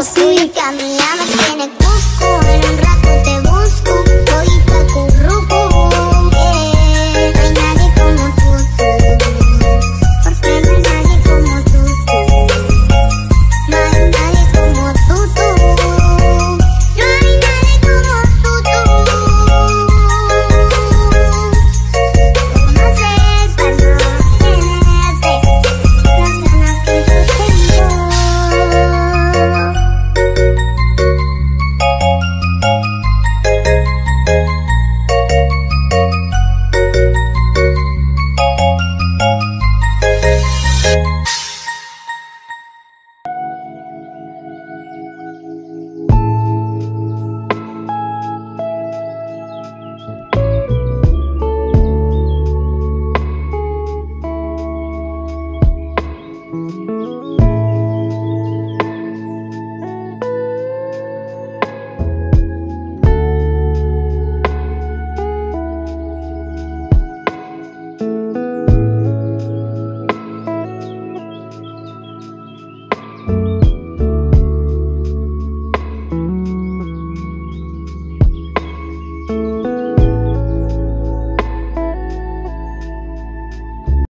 Vamos tú y caminamos.